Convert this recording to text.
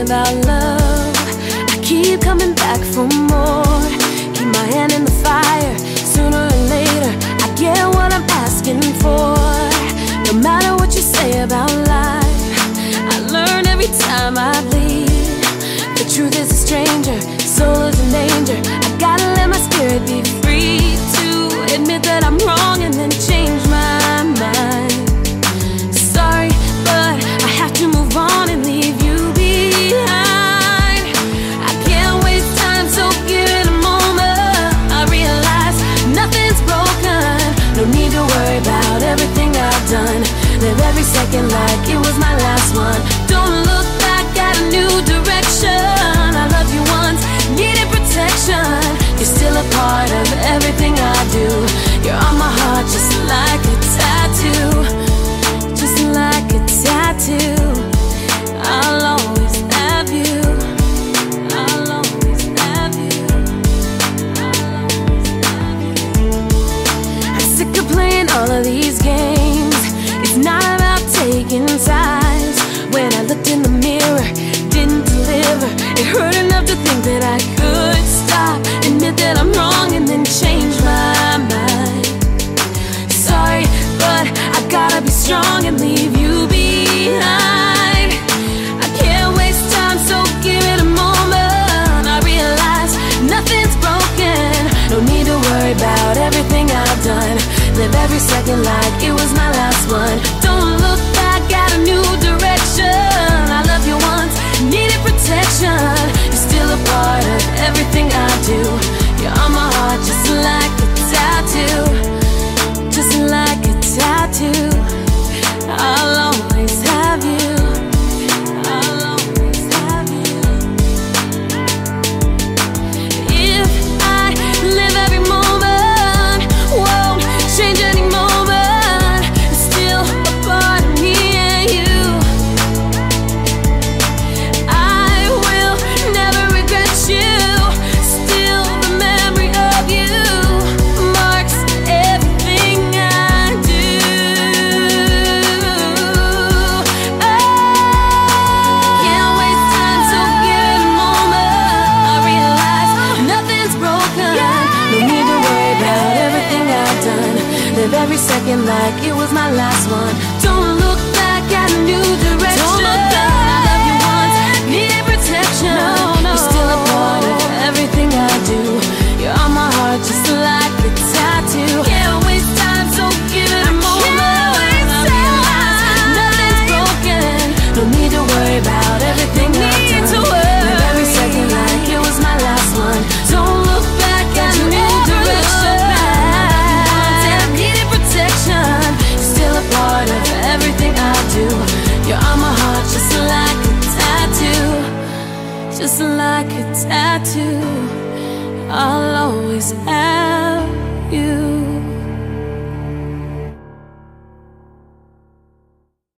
about love. I keep coming back for more. Keep my hand in the fire. Sooner or later, I get what I'm asking for. No matter what you say about live every second like it was my last one. Don't look back at a new direction. like a tattoo. I'll always have you.